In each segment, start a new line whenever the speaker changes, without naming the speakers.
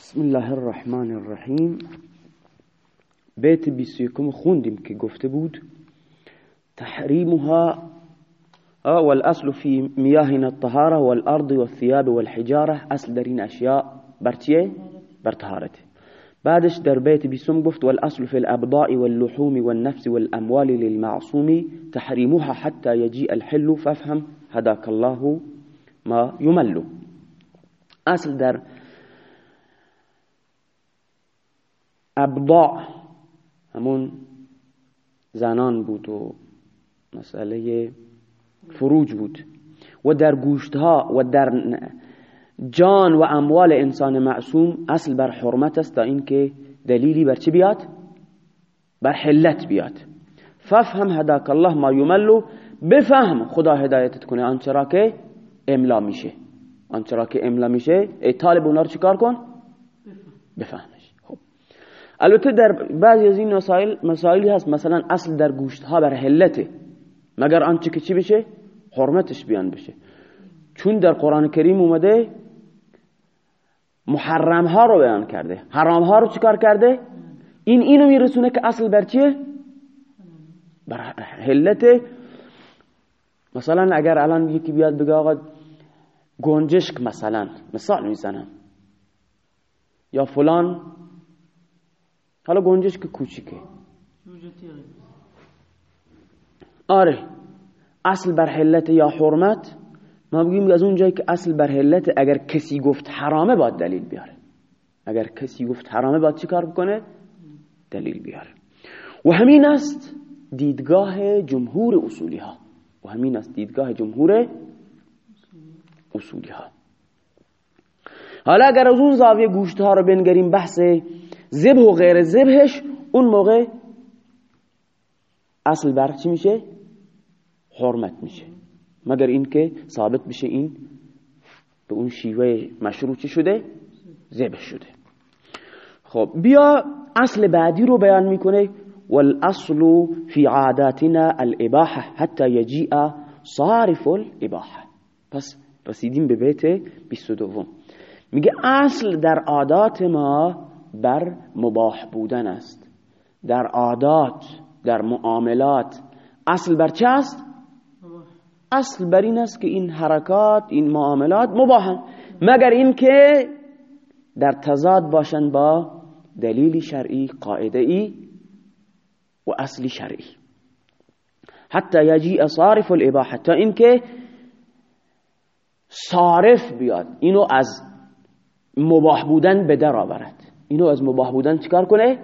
بسم الله الرحمن الرحیم. بیت 21 خوندیم که گفته بود تحریمها والأصل في مياهنا الطهارة والأرض والثياب والحجارة. أصل در این اشیاء بر چیه؟ بر طهارته بعدش در بیت بیسم گفت والأصل في الأبضاء واللحوم والنفس والأموال للمعصوم. تحريمها حتى يجيء الحل فافهم هداك الله ما يمل اصل در ابضاع همون زنان بود و مسئله فروج بود. و در گوشتها و در جان و اموال انسان معصوم اصل بر حرمت است تا اینکه دلیلی بر چی بیاد؟ بر حلت بیاد. ففهم هداک الله ما یملو بفهم خدا هدایتت کنه. آنچرا که املا میشه. آنچرا که املا میشه ای طالب اونا رو چیکار کن؟ بفهمش خب البته در بعضی از این مسائل مسائلی هست. مثلا اصل در گوشت ها بر حلته. مگر آنچه که چی بشه؟ حرمتش بیان بشه. چون در قرآن کریم اومده محرم ها رو بیان کرده. حرام ها رو چیکار کرده؟ این اینو میرسونه که اصل بر چیه؟ بر حلته. مثلا اگر الان یکی بیاد بگه آقا گنجشک مثلا مثال می‌زنم. یا فلان حالا گنجشک کوچیکه. آره. اصل بر حلت یا حرمت ما بگیم از اون جایی که اصل بر حلت اگر کسی گفت حرامه باید دلیل بیاره. اگر کسی گفت حرامه باید چی کار بکنه؟ دلیل بیاره. و همین است دیدگاه جمهور اصولی ها و همین است دیدگاه جمهور اصولی ها حالا اگر از اون زاویه گوشت ها رو بنگریم بحث زبه و غیر زبهش اون موقع اصل بر چی میشه؟ حرمت میشه. مگر اینکه ثابت بشه این به اون شیوه مشروع چی شده؟ زبه شده. خب بیا اصل بعدی رو بیان می‌کنه. والاصل في عاداتنا الاباحه حتى يجيء صارف الاباحه. پس رسیدیم به بیت 22 میگه اصل در عادات ما بر مباح بودن است. در عادات در معاملات. اصل بر چه است؟ اصل بر این است که این حرکات این معاملات مباحن. مگر اینکه در تضاد باشند با دلیل شرعی قاعده ای و اصل شرعی. حتی یجیء صارف الاباحه. تا اینکه صارف بیاد اینو از مباح بودن به در آورد. اینو از مباح بودن چیکار کنه؟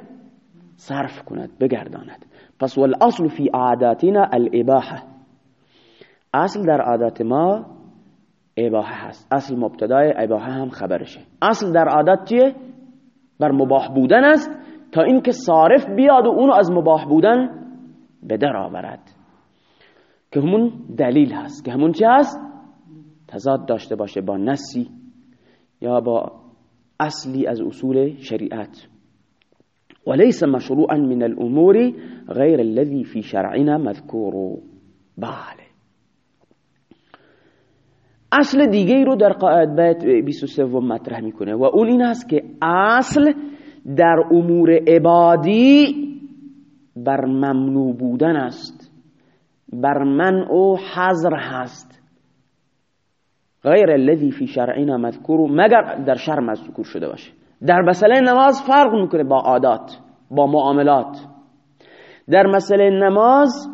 صرف کند بگرداند. پس والاصل فی عاداتنا الاباحه اصل در عادات ما اباحه هست. اصل مبتدای اباحه هم خبرشه. اصل در عادت چیه؟ بر مباح بودن است تا اینکه صارف بیاد و اونو از مباح بودن به در آورد. که همون دلیل هست. که همون چی هست؟ تضاد داشته باشه با نسی یا با اصلی از اصول شریعت. وليس مشروعا من الامور غير الذي في شرعنا مذكور بله. اصل دیگه رو در قاعد بیت 23 مطرح می‌کنه. و اون این است که اصل در امور عبادی بر ممنوع بودن است. بر منع و حظر هست. غیر الذي في شرعنا مذکور مگر در شرع مذکور شده باشه. در مسئله نماز فرق می‌کنه با عادات با معاملات. در مسئله نماز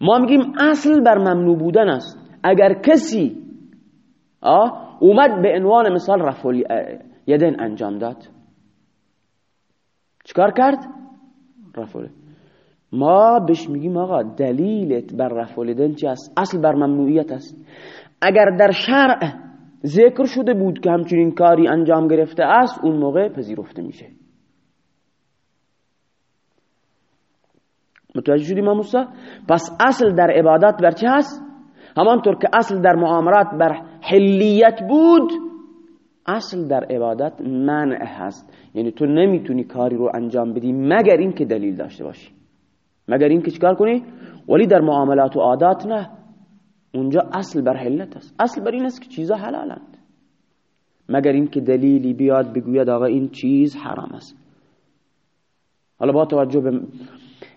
ما میگیم اصل بر ممنوع بودن است. اگر کسی اومد به عنوان مثال رفع یدین انجام داد. چیکار کرد؟ رفع ما بهش میگیم آقا دلیلت بر رفع الیدین چی است؟ اصل بر ممنوعیت است. اگر در شرع ذکر شده بود که همچنین کاری انجام گرفته است اون موقع پذیرفته میشه. متوجه شدی ما پس اصل در عبادات بر چه هست؟ همانطور که اصل در معاملات بر حلیت بود اصل در عبادت منع هست. یعنی تو نمی‌تونی کاری رو انجام بدی مگر اینکه دلیل داشته باشی. مگر اینکه چیکار کنی؟ ولی در معاملات و عادات نه. اونجا اصل بر حلت است. اصل بر این است که چیزا حلالند. مگر اینکه دلیلی بیاد بگوید آقا این چیز حرام است. حالا با توجه به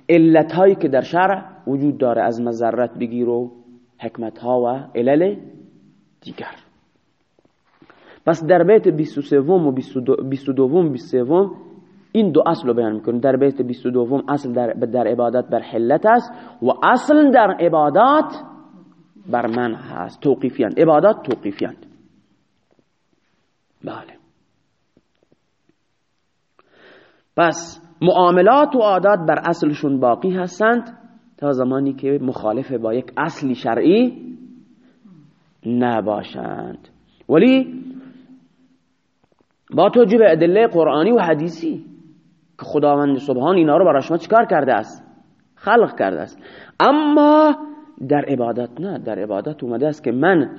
علت هایی که در شرع وجود داره از مذرت بگیر و حکمت ها و علل دیگر. پس در بیت 23 و 22 و 23 این دو اصل رو بیان می‌کنیم در بیت 22 اصل در, در عبادت بر حلت است و اصل در عبادات بر من هست. توقیفیان. عبادات توقیفیان. بله. پس معاملات و عادات بر اصلشون باقی هستند تا زمانی که مخالف با یک اصلی شرعی نباشند. ولی با توجه به ادله قرآنی و حدیثی که خداوند سبحان اینا رو برای شما چکار کرده است؟ خلق کرده است. اما در عبادت نه در عبادت اومده است که من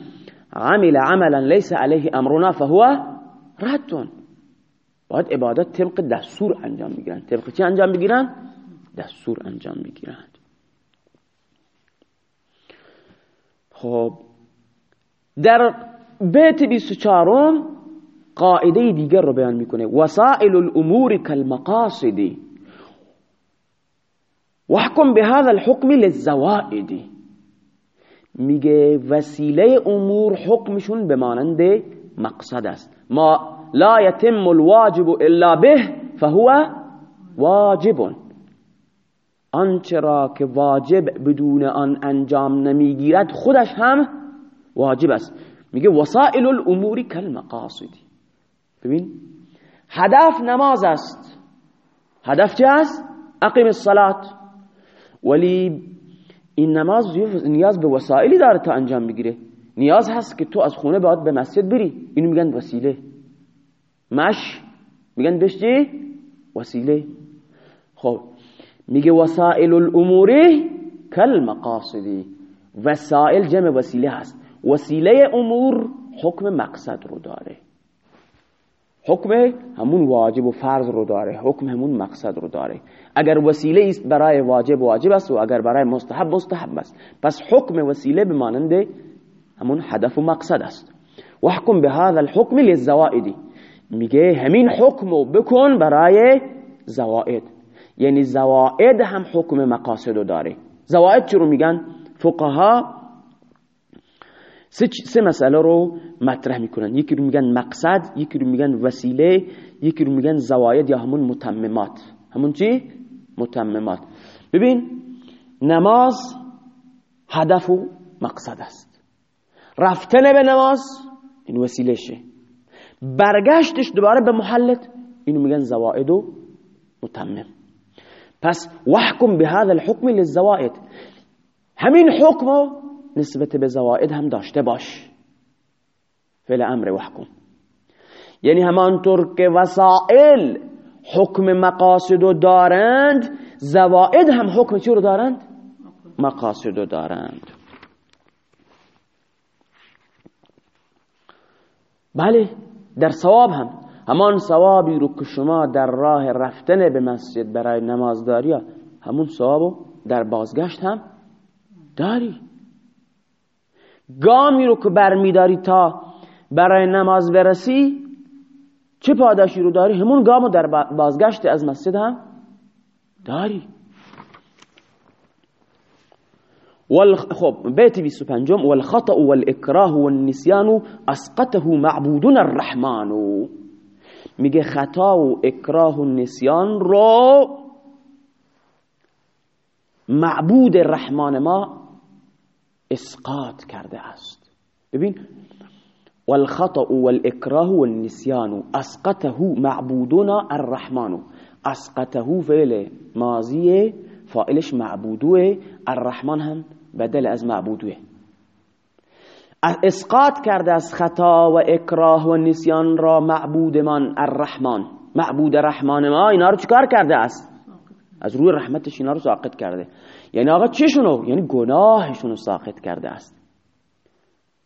عمل عملا لیس علیه امرنا فهو ردون باید عبادت طبق دستور انجام بگیرن. طبق چی انجام بگیرن؟ دستور انجام بگیرند. خب در بیت 24 قاعدة دیگر رو بیان میکنه. وسائل الأمور كالمقاصد وحکم به هذا الحكم للزوائد. میگه وسیله امور حکمشون به مانند مقصد است. ما لا يتم الواجب الا به فهو واجب. آنچه را که واجب بدون آن انجام نمی‌گیرد خودش هم واجب است. میگه وسائل الامور کالمقاصد. ببین هدف نماز است. هدف چه است؟ اقیم الصلاة ولی این نماز نیاز به وسائلی داره تا انجام بگیره. نیاز هست که تو از خونه باید به مسجد بری. اینو میگن وسیله. مش میگن بهش؟ وسیله. خب میگه وسائل الامور کل مقاصدی وسائل جمع وسیله هست. وسیله امور حکم مقصد رو داره. حکم همون واجب و فرض رو داره حکم همون مقصد رو داره. اگر وسیله است برای واجب واجب است و اگر برای مستحب مستحب است. پس حکم وسیله بمانند همون هدف و مقصد است. وحکم به هذا الحکم للزوائد. میگه همین حکم رو بکن برای زوائد. یعنی زوائد هم حکم مقاصد رو داره. زوائد چی رو میگن؟ فقها سه, سه مسئله رو مطرح می‌کنن. یکی رو میگن مقصد یکی رو میگن وسیله یکی رو میگن زواید یا همون متممات. همون چی؟ متممات. ببین نماز هدف و مقصد است. رفتن به نماز این وسیله شه برگشتش دوباره به محلت اینو میگن زواید و متمم. پس وحکم به هذا الحکم للزوائد همین حکم نسبت به زوائد هم داشته باش. فعل امر وحکم. یعنی همانطور که وسائل حکم مقاصد رو دارند زوائد هم حکم چی رو دارند؟ مقاصد رو دارند. بله در ثواب هم. همان ثوابی رو که شما در راه رفتن به مسجد برای نمازداری همون ثوابو در بازگشت هم داری. گامی رو که برمیداری تا برای نماز برسی چه پاداشی رو داری؟ همون گامو در بازگشت از مسجد هم داری. خب بیت 25 والخطأ والاکراه والنسیان اسقطه معبودنا الرحمن. میگه خطا و اکراه و نسیان رو معبود رحمان ما اسقاط کرده است. ببین والخطأ والاكراه والنسيان اسقطه معبودنا الرحمن. اسقطه فعل ماضی فاعلش معبودوه الرحمن هم بدل از معبودوه. اسقاط کرده از خطا و اکراه و نسیان را معبود من الرحمن. معبود رحمان ما اینا رو چکار کرده است؟ از روی رحمتش اینا رو ساقط کرده. یعنی آقا چشونو؟ یعنی گناهشونو ساقط کرده است.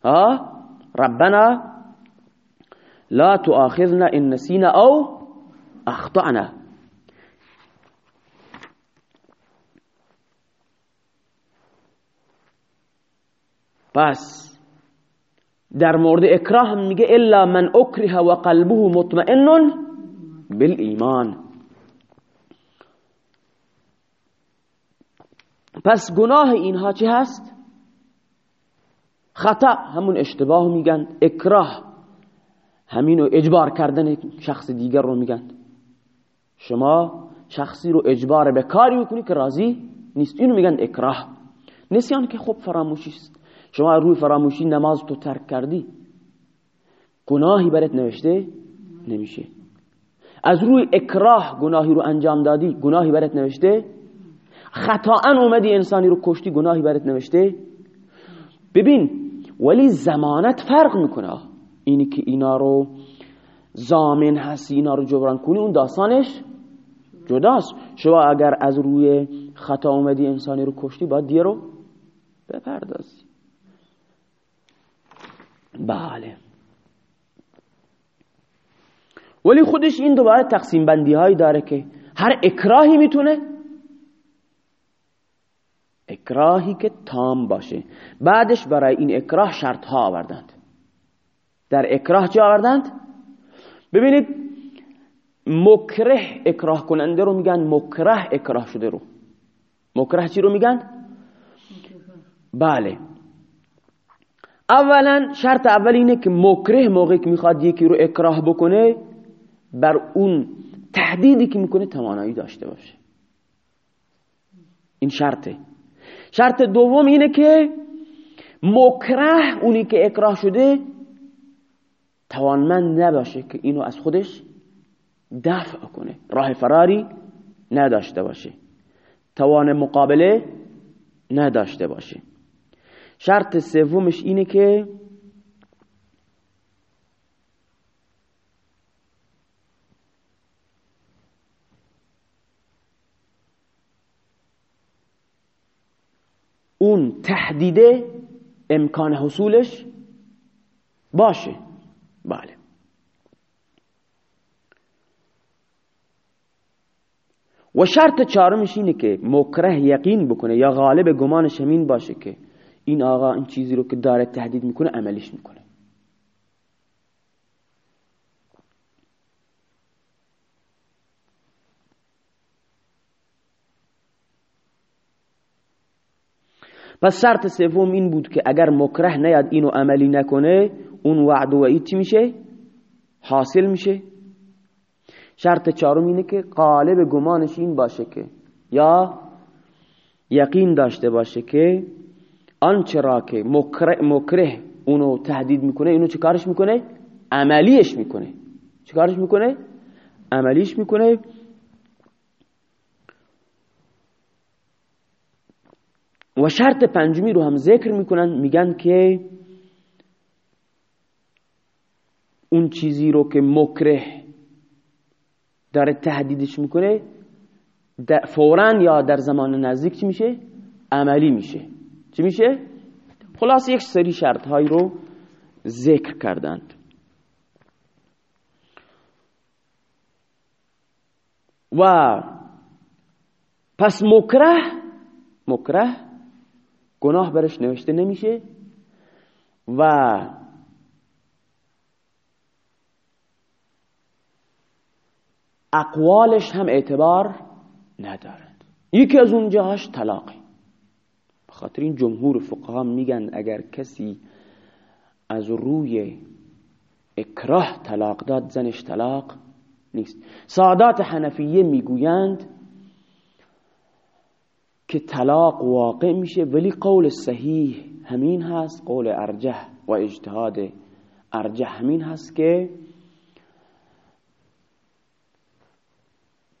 ها؟ ربنا لا تؤاخذنا إن نسينا أو أخطأنا. پس در مورد اکراه میگه الا من اکره و قلبه مطمئن بالایمان. پس گناه اینها چه هست؟ خطا همون اشتباه میگن اکراه. همینو اجبار کردن شخص دیگر رو میگن. شما شخصی رو اجبار به کاری می‌کنی که راضی نیست. اینو میگن اکراه. نسیان که خب فراموشی است. شما روی فراموشی نماز تو ترک کردی. گناهی برات نوشته نمیشه. از روی اکراه گناهی رو انجام دادی گناهی برات نوشته خطاا اومدی انسانی رو کشتی گناهی برات نوشته؟ ببین ولی زمانت فرق می‌کنه. اینی که اینا رو زامن هستی اینا رو جبران کنی اون داستانش جداست. شما اگر از روی خطا اومدی انسانی رو کشتی باید دیه رو بپردازی. بله. ولی خودش این دوباره تقسیم بندی هایی داره که هر اکراهی می‌تونه اکراهی که تام باشه. بعدش برای این اکراه شرط ها آوردند. در اکراه چه آوردند؟ ببینید مکره اکراه کننده رو میگن مکره اکراه شده رو. مکره چی رو میگن؟ بله. اولا شرط اول اینه که مکره موقعی که می‌خواد یکی رو اکراه بکنه بر اون تهدیدی که می‌کنه توانایی داشته باشه. این شرطه. شرط دوم اینه که مکره اونی که اکراه شده توانمند نباشه که اینو از خودش دفع کنه. راه فراری نداشته باشه. توان مقابله نداشته باشه. شرط سومش اینه که اون تهدیده امکان حصولش باشه. بله. و شرط چهارمش اینه که مکره یقین بکنه یا غالب گمانش همین باشه که این آقا این چیزی رو که داره تهدید می‌کنه عملیش می‌کنه. پس شرط سوم این بود که اگر مکره نیاد اینو عملی نکنه اون وعد و وعید چی میشه؟ حاصل میشه. شرط چهارم اینه که قالب گمانش این باشه که یا یقین داشته باشه که آنچه را که مکره, مکره اونو تهدید می‌کنه اینو چه کارش می‌کنه؟ عملیش می‌کنه. چه کارش می‌کنه؟ عملیش می‌کنه. و شرط پنجمی رو هم ذکر می‌کنن میگن که اون چیزی رو که مکره داره تهدیدش می‌کنه فورا یا در زمان نزدیک چی میشه؟ عملی میشه. چی میشه؟ خلاص یک سری شرط هایی رو ذکر کردند. و پس مکره مکره گناه برش نوشته نمیشه و اقوالش هم اعتبار ندارد. یکی از اونجاش طلاقی بخاطر این جمهور فقها میگن اگر کسی از روی اکراه طلاق داد زنش طلاق نیست. سادات حنفیه می‌گویند که طلاق واقع میشه ولی قول صحیح همین هست قول ارجح و اجتهاد ارجح همین هست که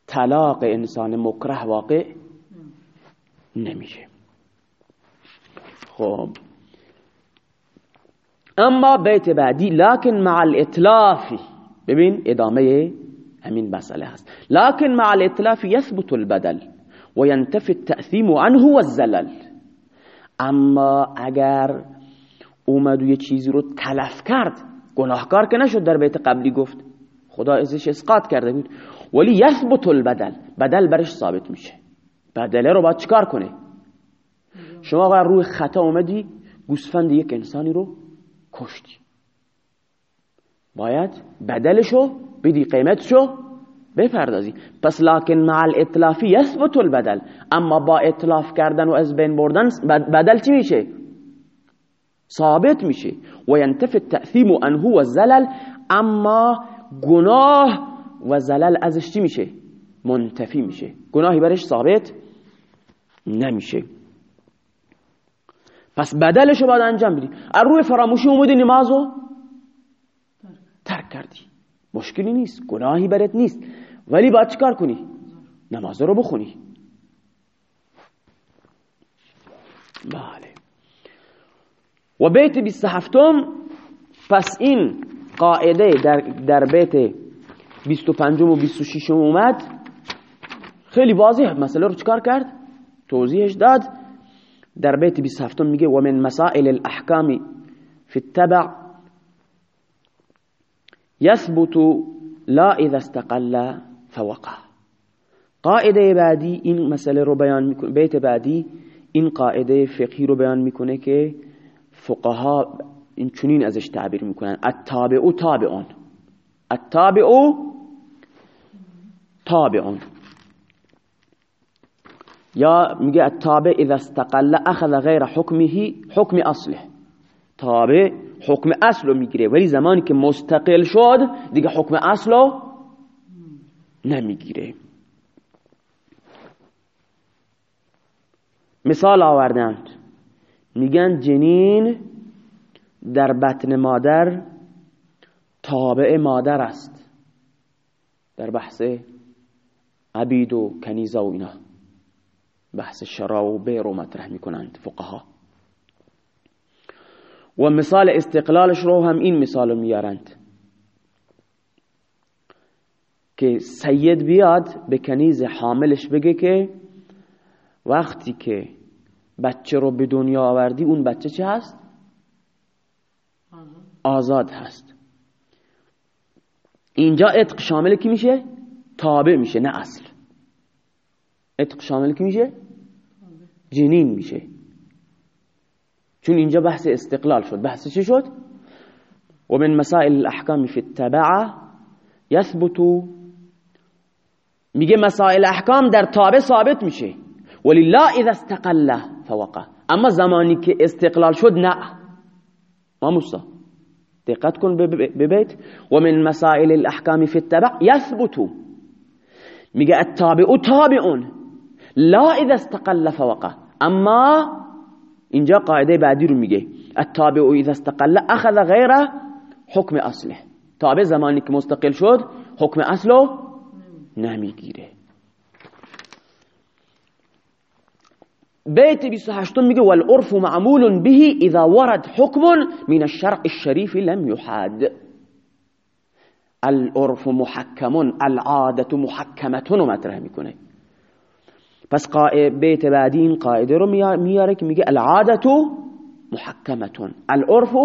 طلاق انسان مکره واقع نمیشه. خب. اما بیت بعدی لکن مع الاطلافی ببین ادامه همین مسئله هست. لکن مع الاطلاف يثبت البدل و ینتفی التأثیم عنه و الزلل اما اگر اومد و یه چیزی رو تلف کرد گناهکار که نشد در بیت قبلی گفت. خدا ازش اسقاط کرده بود. ولی یثبت البدل بدل برش ثابت میشه. بدله رو باید چکار کنه؟ شما اگر روی خطا اومدی گوسفند یک انسانی رو کشتی. باید بدلشو بدی قیمتشو بپردازی. پس لکن مع الاطلافی یثبت البدل اما با اطلاف کردن و از بین بردن بدل چی میشه؟ ثابت میشه. و ینتفی التأثیم انه و زلل اما گناه و زلل ازش چی میشه؟ منتفی میشه. گناهی برش ثابت نمیشه. پس بدلشو باید انجام بدی. از روی فراموشی اومدی نمازو؟ ترک. کردی. مشکلی نیست. گناهی برات نیست. ولی باید چیکار کنی؟ نماز رو بخونی. بله. و بیت 27 پس این قاعده در, در بیت 25 و 26 اومد. خیلی واضح مسئله رو چکار کرد؟ توضیحش داد. در بیت 27 میگه و من مسائل الاحکام فی التبع يثبت لا اذا استقل فوقع قاعده بعدی این مسئله رو بیان می‌کنه. بیت بعدی این قاعده فقهی رو بیان می‌کنه که فقها این چنین ازش تعبیر می‌کنن. التابع تابعون. التابع تابعون. یا میگه التابع اذا استقل اخذ غیر حکمه حکم اصله. تابع حکم اصل رو می‌گیره. ولی زمانی که مستقل شد دیگه حکم اصل رو نمی‌گیره. مثال آوردند میگن جنین در بطن مادر تابع مادر است. در بحث عبید و کنیزه و اینا. بحث شرا و بیر رو مطرح می‌کنند فقها. و مثال استقلالش رو هم این مثال میارند. که سید بیاد به کنیز حاملش بگه که وقتی که بچه رو به دنیا آوردی اون بچه چه هست؟ آزاد هست اینجا اتق شامل کی میشه؟ تابع میشه نه اصل اتق شامل کی میشه؟ جنین میشه چون اینجا بحث استقلال شد بحث چه شد؟ و من مسائل الاحکام فی التبعه یثبتو میگه مسائل احکام در تابع ثابت میشه. ولی لا اذا استقل فوقع. اما زمانی که استقلال شد نه. ما مستا دقت کن ببیت و من مسائل الاحکام فی التبع یثبتو. میگه التابع تابعون. لا اذا استقل فوقع. اما اینجا قاعده بعدی رو میگه. التابع اذا استقل اخذ غیر حکم اصله. تابع زمانی که مستقل شد حکم اصلو نمی‌گیره. بیت 28 میگه والعرف معمول به اذا ورد حکم من الشرع الشریف لم يحاد العرف محکم العادة محکمتون رو مطرح می‌کنه. پس بیت بعدی این قاعده رو میاره که میگه العادة محکمتون العرف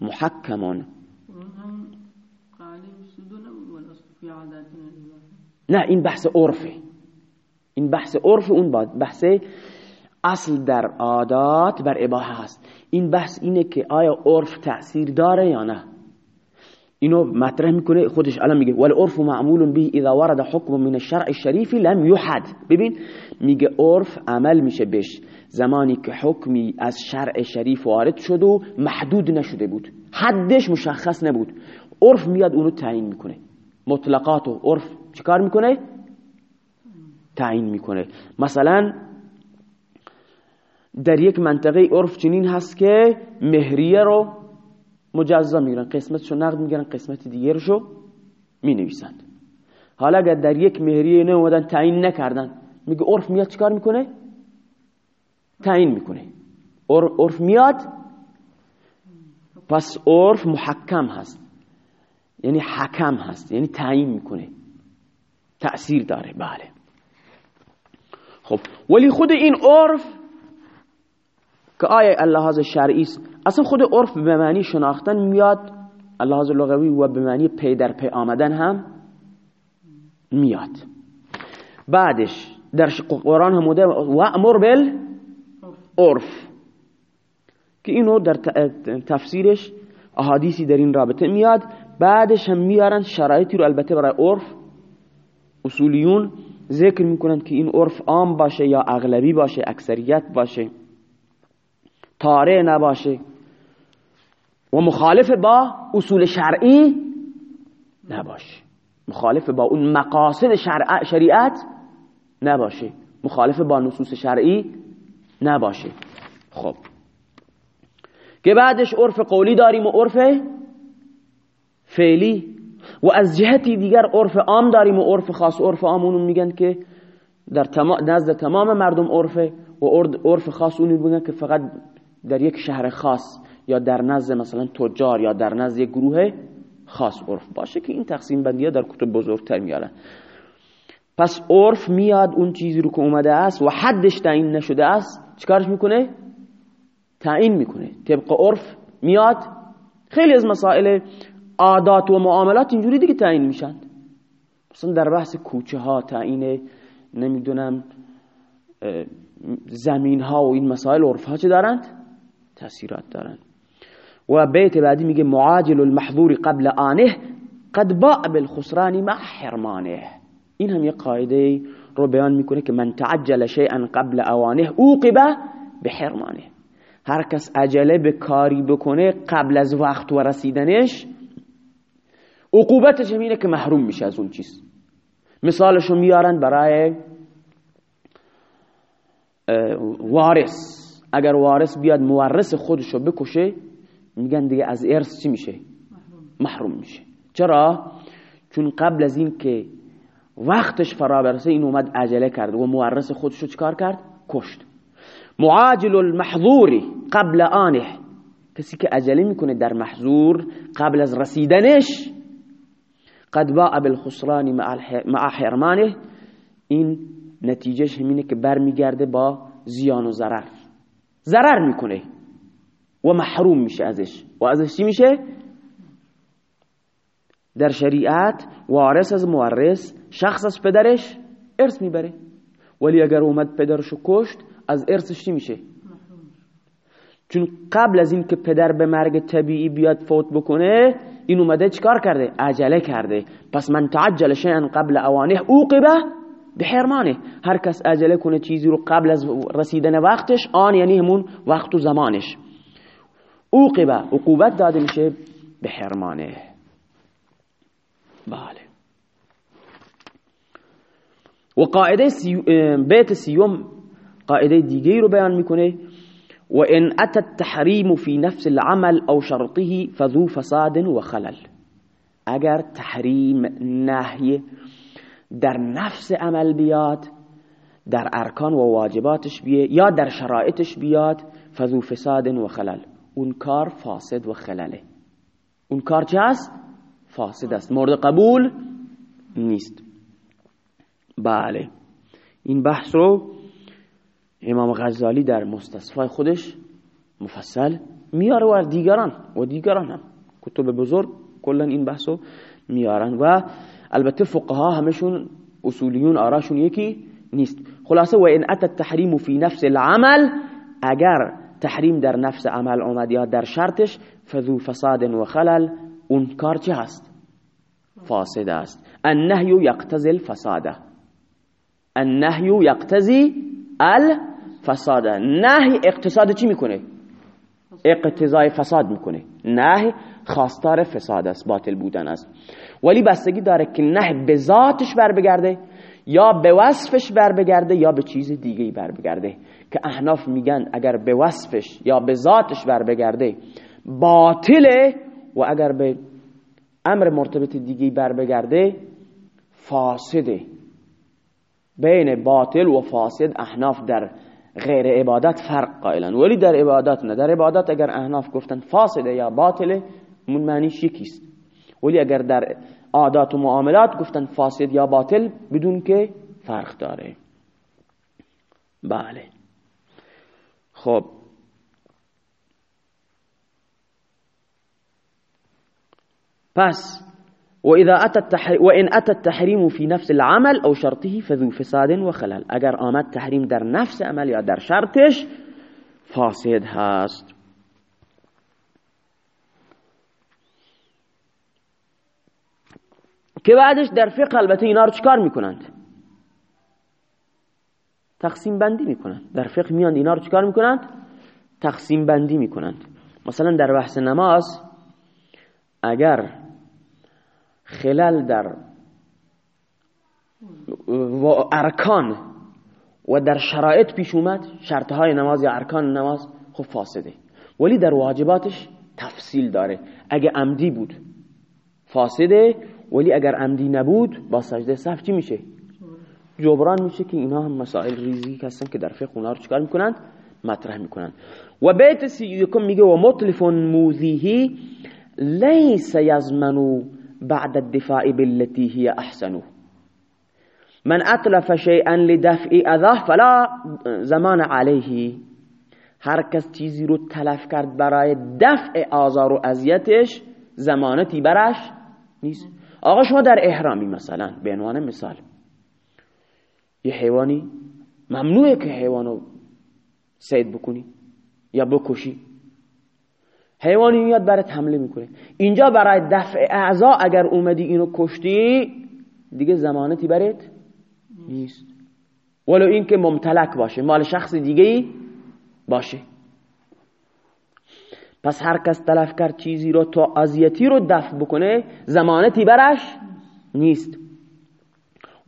محکمون. نه این بحث عرفه. این بحث عرف اون بحث اصل در عادات بر اباحه هست. این بحث اینه که آیا عرف تأثیر داره یا نه؟ اینو مطرح می‌کنه خودش الان میگه والعرف معمول به اذا ورد حکم من الشرع الشریف لم یحد. ببین میگه عرف عمل میشه بش زمانی که حکمی از شرع شریف وارد شد و محدود نشده بود. حدش مشخص نبود. عرف میاد اونو تعیین می‌کنه. مطلقات و عرف چیکار می‌کنه؟ تعیین می‌کنه. مثلا در یک منطقه عرف چنین هست که مهریه رو مجزا می‌گیرن قسمتشو نقد می‌گیرن قسمت دیگرشو می نویسند حالا اگر در یک مهریه نه اومدن تعیین نکردن میگه عرف میاد چیکار می‌کنه؟ تعیین می‌کنه. عرف میاد پس عرف محکم هست. یعنی حکم هست یعنی تعیین می‌کنه. تأثیر داره بله. خب ولی خود این عرف که آیا اللحاظ شرعی است اصلا خود عرف به معنی شناختن میاد اللحاظ لغوی و به معنی پی در پی آمدن هم میاد. بعدش در قرآن هم بوده و امر بل عرف که اینو در تفسیرش احادیثی در این رابطه میاد بعدش هم میارن شرایطی رو البته برای عرف اصولیون ذکر می‌کنند که این عرف عام باشه یا اغلبی باشه اکثریت باشه. تاره نباشه. و مخالف با اصول شرعی نباشه. مخالف با اون مقاصد شریعت نباشه. مخالف با نصوص شرعی نباشه. خب. که بعدش عرف قولی داریم و عرف فعلی و از جهتی دیگر عرف عام داریم و عرف خاص عرف عام اونو میگن که در نزد تمام مردم عرفه و عرف خاص اونو میگن که فقط در یک شهر خاص یا در نزد مثلا تجار یا در نزد یک گروه خاص عرف باشه که این تقسیم بندی ها در کتب بزرگتر میارن پس عرف میاد اون چیزی رو که اومده است و حدش تعیین نشده است چیکارش می‌کنه؟ تعیین می‌کنه. طبق عرف میاد. خیلی از مسائل عادات و معاملات اینجوری دیگه تعیین میشن. مثلا در بحث کوچه ها تعیین نمی‌دونم زمین ها و این مسائل عرف ها چه دارند؟ تاثیرات دارند. و بیت بعدی میگه معاجل المحظور قبل آنه قد باء بالخسران مع حرمانه. این هم یه قاعده رو بیان می‌کنه که من تعجل شیئا قبل اوانه اوقبه بحرمانه. هر کس عجله به کاری بکنه قبل از وقت و رسیدنش عقوبتش اینه که محروم میشه از اون چیز. مثالشو میارن برای وارث. اگر وارث بیاد مورث خودشو بکشه میگن دیگه از ارث چی میشه؟ محروم میشه. چرا؟ چون قبل از این که وقتش فرا برسه این اومد عجله کرد و مورث خودشو چکار کرد؟ کشت. معاجل المحظوری قبل آنه. کسی که عجله می‌کنه در محظور قبل از رسیدنش قد باء بالخسران مع حرمانه. این نتیجهش همینه که برمیگرده با زیان و ضرر. ضرر می‌کنه و محروم میشه ازش. و ازش چی میشه؟ در شریعت وارث از مورث شخص از پدرش ارث می‌بره. ولی اگر اومد پدرشو کشت از ارثش چی میشه. چون قبل از این که پدر به مرگ طبیعی بیاد فوت بکنه این اومده چیکار کرده؟ عجله کرده. پس من تعجل شیئا قبل اوانه اوقبه به حرمانه. هر کس عجله کنه چیزی رو قبل از رسیدن وقتش آن یعنی همون وقت و زمانش. اوقبه عقوبت داده میشه به حرمانه. بله. و قاعده. بیت سیوم قاعده دیگه رو بیان می‌کنه. و ان اتى التحریم فی نفس العمل او شرطه فذو فساد خلل اگر تحریم نهی در نفس عمل بیاد در ارکان و واجباتش بیاد یا در شرایطش بیاد فذو فساد و خلل. اون کار فاسد و خلله. اون کار چه است؟ فاسد است. مورد قبول نیست. بله. این بحث رو امام غزالی در مستصفای خودش مفصل میاره و دیگران و دیگران هم کتب بزرگ کلا این بحثو میارن و البته فقها همشون اصولیون آراشون یکی نیست. خلاصه و این اتت التحریم فی نفس العمل اگر تحریم در نفس عمل اومد یا در شرطش فذو فساد و خلل اون کار چه هست؟ فاسد است. النهی یقتضی الفساده النهی یقتضی الفساده نهی اقتصاد چی می‌کنه؟ اقتضای فساد می‌کنه. نهی خواستار فساد است باطل بودن است. ولی بستگی داره که نه به ذاتش بر بگرده یا به وصفش بر بگرده یا به چیز دیگه بر بگرده. که احناف میگن اگر به وصفش یا به ذاتش بر بگرده باطله و اگر به امر مرتبط دیگه بر بگرده فاسده. بین باطل و فاسد احناف در غیر عبادت فرق قائلن. ولی در عبادت نه. در عبادت اگر احناف گفتن فاسده یا باطله من معنیش یکیست ولی اگر در عادات و معاملات گفتن فاسد یا باطل بدون که فرق داره. بله. خب. پس وإذا أتى التحريم وإن أتى التحريم في نفس العمل أو شرطه فذو فساد وخلل. اگر آمد تحریم در نفس عمل یا در شرطش فاسد هست. که بعدش در فقه البته اینا رو چکار می‌کنند؟ تقسیم بندی می‌کنند. در فقه میان اینا رو چکار می‌کنند؟ تقسیم بندی می‌کنند. مثلا در بحث نماز اگر خلال در ارکان و در شرایط پیش اومد شرطهای نماز یا ارکان نماز خب فاسده. ولی در واجباتش تفصیل داره. اگه عمدی بود فاسده ولی اگر عمدی نبود با سجده صف چی میشه؟ جبران میشه که اینا هم مسائل ریزی هستن که در فقه اونا رو چکار می‌کنند؟ مطرح می‌کنند. و بیت سیدکم میگه و مطلف موذیهی لیس یزمنو بعد الدفاع بالتي هي احسنو من اطلف شيئا لدفع اذاه فلا زمان عليه. هر کس چیزی رو تلف کرد برای دفع آزار و اذیتش زمانتی برش نیست. آقا شما در احرامی مثلا به عنوان مثال. یه حیوانی ممنوعه که حیوانو سید بکنی یا بکشی. حیوانی میاد برات حمله می‌کنه. اینجا برای دفع اعضا اگر اومدی اینو کشتی دیگه زمانتی برات نیست. ولو اینکه ممتلک باشه مال شخص دیگه باشه. پس هر کس تلف کرد چیزی رو تو اذیتی رو دفع بکنه زمانتی برش نیست.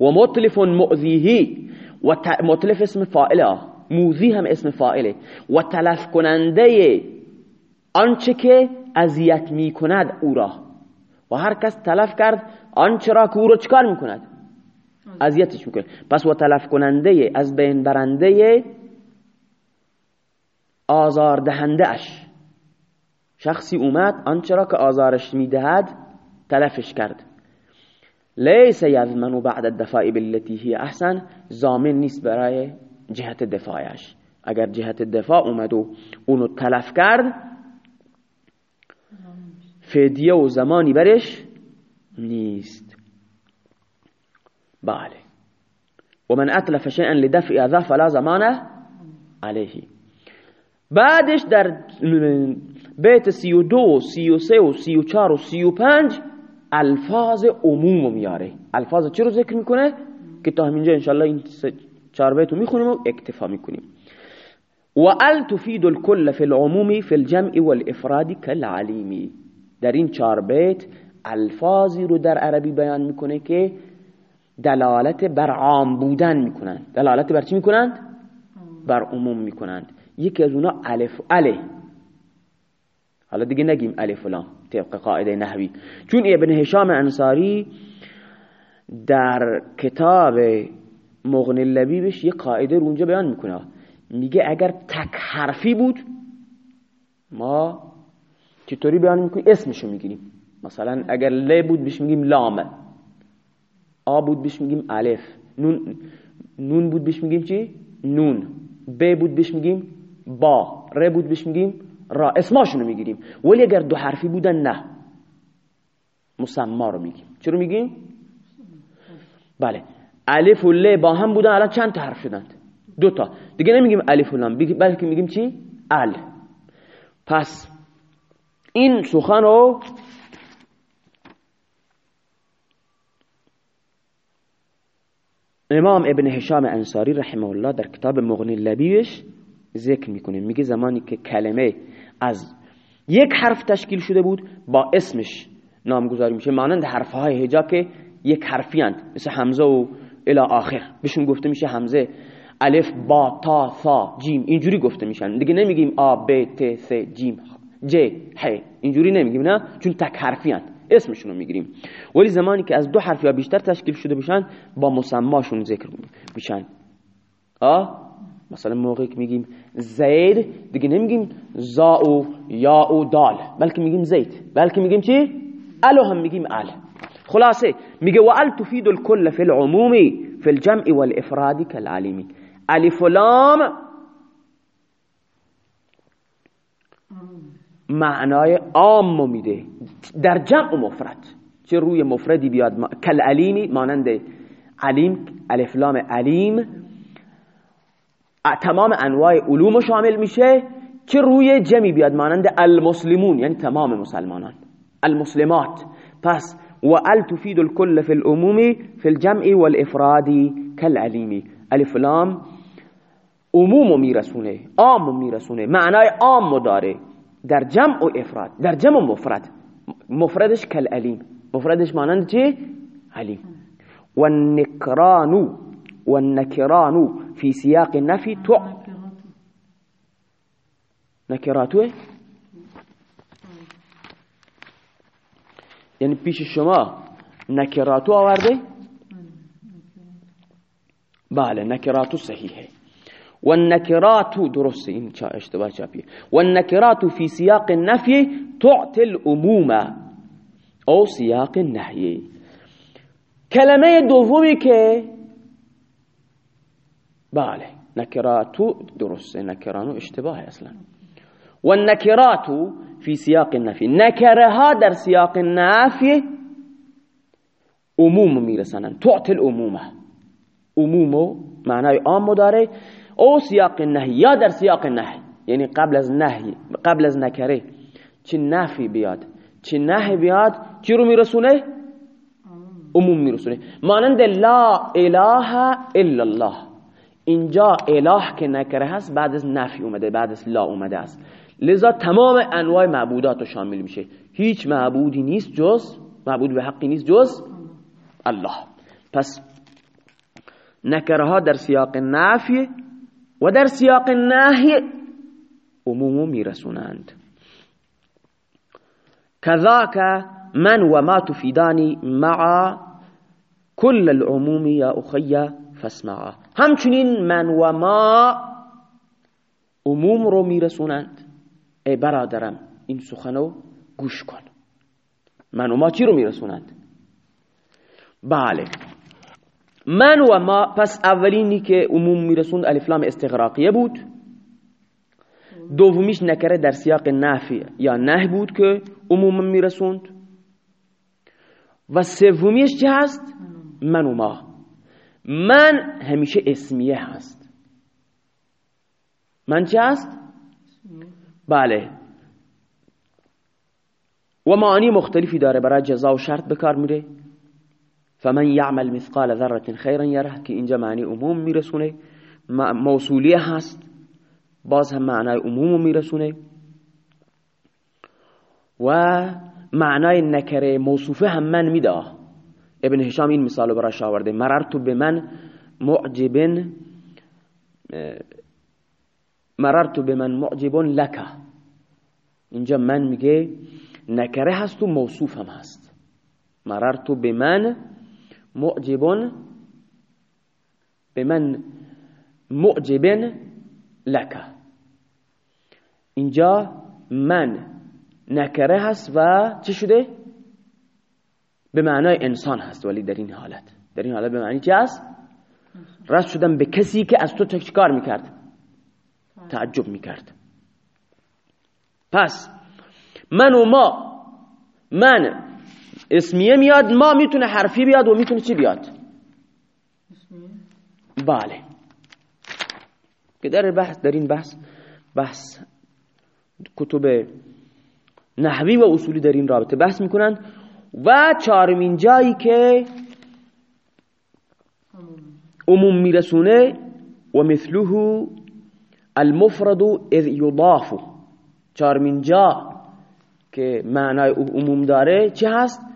و مطلف مؤذیهی و مطلف اسم فائله موذی هم اسم فائله و تلف کننده آنچه که اذیت می کند او را. و هر کس تلف کرد آنچه را که او را چکار می کند اذیتش می‌کنه پس و تلف کننده از بین برنده آزار دهنده اش. شخصی اومد آنچه را که آزارش می‌دهد تلفش کرد. لیس یضمن بعد الدفاع بالتي هی احسن زامن نیست برای جهت دفاعش. اگر جهت دفاع اومد و اونو تلف کرد فدیه و زمانی برش نیست. بله. و من اتلف شیئا لدفع اذا فلا زمانه علیه. بعدش در بیت سی و دو سی و سه و سی و چار و سی و پنج الفاظ عموم میاره. الفاظ چی رو ذکر میکنه؟ که تا همینجا انشالله این چار بیت رو میخونیم و اکتفا میکنیم. و ال تفید الكل فی العموم فی الجمع والافراد کالعلیمی در این چار بیت الفاظی رو در عربی بیان می‌کنه که دلالت بر عام بودن می‌کنند. دلالت بر چی می‌کنند؟ بر عموم می‌کنند. یکی از اونا الف اله حالا دیگه نگیم الف لام طبق قاعده نحوی. چون ابن هشام انصاری در کتاب مغنی لبیبش یه قاعده رو اونجا بیان می‌کنه. میگه اگر تک حرفی بود ما چطوری بیان می‌کنیم اسمشو می‌گیریم؟ مثلا اگر ل بود بهش میگیم لام. آ بود بهش میگیم الف. نون نون بود بهش میگیم چی؟ نون. ب بود بهش میگیم با. ر بود بهش میگیم را. اسماشونو می‌گیریم. ولی اگر دو حرفی بودن نه. مسما رو میگیم. چرا میگیم؟ بله. الف و ل با هم بودن الان چند تا حرف شدند؟ دو تا. دیگه نمیگیم الف و لام بلکه میگیم چی؟ ال. پس این سخن رو امام ابن هشام انصاری رحمه الله در کتاب مغنی لبیش ذکر می‌کنه. میگه زمانی که کلمه از یک حرف تشکیل شده بود با اسمش نامگذاری میشه. مانند حرفهای هجا که یک حرفی هند مثل حمزه و الى آخر. بهشون گفته میشه حمزه الف با تا ثا جیم. اینجوری گفته میشن. دیگه نمیگیم آ ب ت س جیم. ج ح اینجوری نمیگیم نه؟ چون تک حرفی هند اسمشون رو می‌گیریم. ولی زمانی که از دو حرف یا بیشتر تشکیل شده بشن با مسماشون ذکر بشن آه مثلا موقعی که میگیم زید دیگه نمیگیم زا و یا و دال. بلکه میگیم زید. بلکه میگیم چی؟ الو هم میگیم ال خلاصه میگه و ال تفید الكل فی العمومی فی الجمع والافراد كالعلیمی الف لام معنای عام میده. در جمع مفرد. چه روی مفردی بیاد؟ ما... کل علیمی مانند علیم الف لام علیم. تمام انواع علوم شامل میشه. که روی جمعی بیاد؟ مانند المسلمون یعنی تمام مسلمانان. المسلمات. پس و ال تفید الكل في العموم في الجمع والافراد كالعليم. الف لام. عموم میرسونه عام میرسونه. معنای عام داره. در جمع و افراد. در جمع و مفرد. مفردش کالعلیم. مفردش مانند چه؟ علیم. و النکرانو و النکرانو فی سیاق نفی تو. نکراتوه؟ یعنی پیش شما نکراتو آورده؟ بله نکراتو صحیحه. والنكرات درس إن شاء اشتباه شافية. والنكرات في سياق النفي تعطي الأمومة أو سياق النهي. كلمة دومی که باله نكرات درس نكرانو اشتباه أصلا. والنكرات في سياق النفي نكرها در سياق النفي أموم ميرسانا تعطي الأمومة عمومو معناه عام داره. او سیاق نهی یا در سیاق نهی یعنی قبل از نهی قبل از نکره. چه نفی بیاد؟ چه نهی بیاد؟ چی رو میرسونه؟ عموم میرسونه. مانند لا اله الا الله. اینجا اله که نکره هست بعد از نفی اومده بعد از لا اومده است. لذا تمام انواع معبودات رو شامل میشه. هیچ معبودی نیست جز معبود به حقی نیست جز الله. پس نکره ها در سیاق نفی و در سیاق نهی عمومو میرسونند. كذاك من و ما تفیدانی مع كل العموم یا اخی فاسمعا همچنین من و ما عموم رو میرسونند. ای برادرم این سخنو گوش کن. من و ما چی رو میرسونند؟ بله. من و ما پس اولینی که عموم میرسوند الفلام استغراقیه بود. دومیش نکره در سیاق نفی یا نه بود که عموم میرسوند. و سومیش چه هست؟ من و ما. من همیشه اسمیه هست. من چه هست؟ بله. و معانی مختلفی داره. برای جزا و شرط بکار میره. فمن یعمل مثقال ذره خیرا یره که اینجا معنی عموم میرسونه. موصولیه هست. باز هم معنای عموم میرسونه. و معنای نکره موصوفه هم من میده. ابن هشام این مثال براش آورده. مررت به من معجب مررت به من معجب لکه. اینجا من میگه نکره هست و موصوف هم هست. مررت به من معجب بمن معجب لك اینجا من نکره هست و چه شده؟ به معنای انسان هست ولی در این حالت در این حالت به معنی چه هست؟ رست شدن به کسی که از تو تکار می‌کرد تعجب می‌کرد پس من و ما من اسمیه میاد ما می‌تونه حرفی بیاد و می‌تونه چی بیاد؟ بله. که در بحث در این بحث بحث کتب نحوی و اصولی در این رابطه بحث می‌کنند و چهارمین جایی که عموم میرسونه و مثله المفرد اذ یضاف. چهارمین جا که معنای عموم داره چه هست؟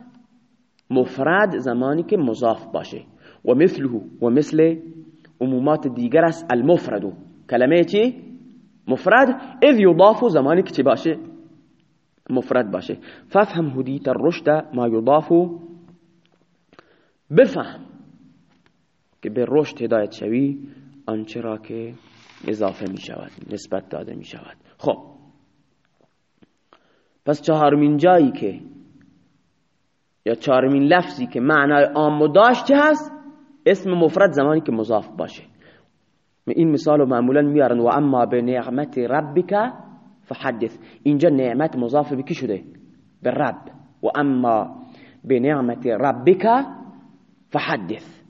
مفرد زمانی که مضاف باشه. و مثله و مثل عمومات دیگر است المفرد. کلمه چی؟ مفرد. اذ یضاف زمانی که چی باشه؟ مفرد باشه. ففهم هدیت الرشد ما یضاف بفهم. که به رشد هدایت شوی آنچه را که اضافه می شود نسبت داده می شود. خب. پس چهارمین جایی که یا چهارمین لفظی که معنای عام داشته هست؟ اسم مفرد زمانی که مضاف باشه. این مثال رو معمولا میارن و اما به نعمت ربک فحدث. اینجا نعمت مضاف به کی شده؟ به رب. و اما به نعمت ربک فحدث.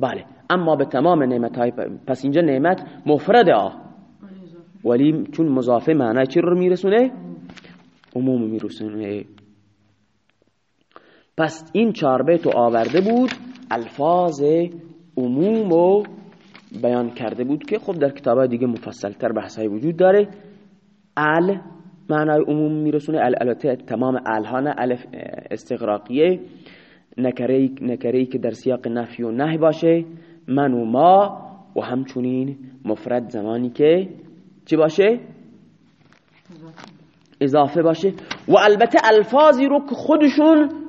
بله. اما به تمام نعمت های پس اینجا نعمت مفرد آه ولی چون مضافه معنای چی رو میرسونه؟ عموم میرسونه. پس این چهار بیتو آورده بود الفاظ عموم و بیان کرده بود که خب در کتاب دیگه مفصلتر بحثای وجود داره. ال معنای عموم میرسونه ال البته تمام ها نه الف استغراقیه. نکره که در سیاق نفی و نه باشه من و ما و همچنین مفرد زمانی که چی باشه؟ اضافه باشه. و البته الفاظی رو که خودشون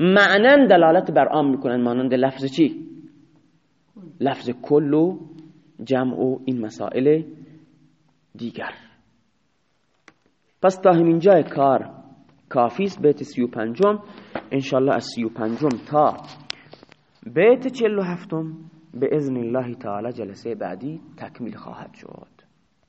معنن دلالت بر آن می‌کنن مانند لفظ چی؟ لفظ کل و جمع و این مسائل دیگر. پس تا همین جای کار کافیست بیت سی و پنجم. انشالله از سی و پنجم تا بیت چل و هفتم. به ازن الله تعالی جلسه بعدی تکمیل خواهد شد.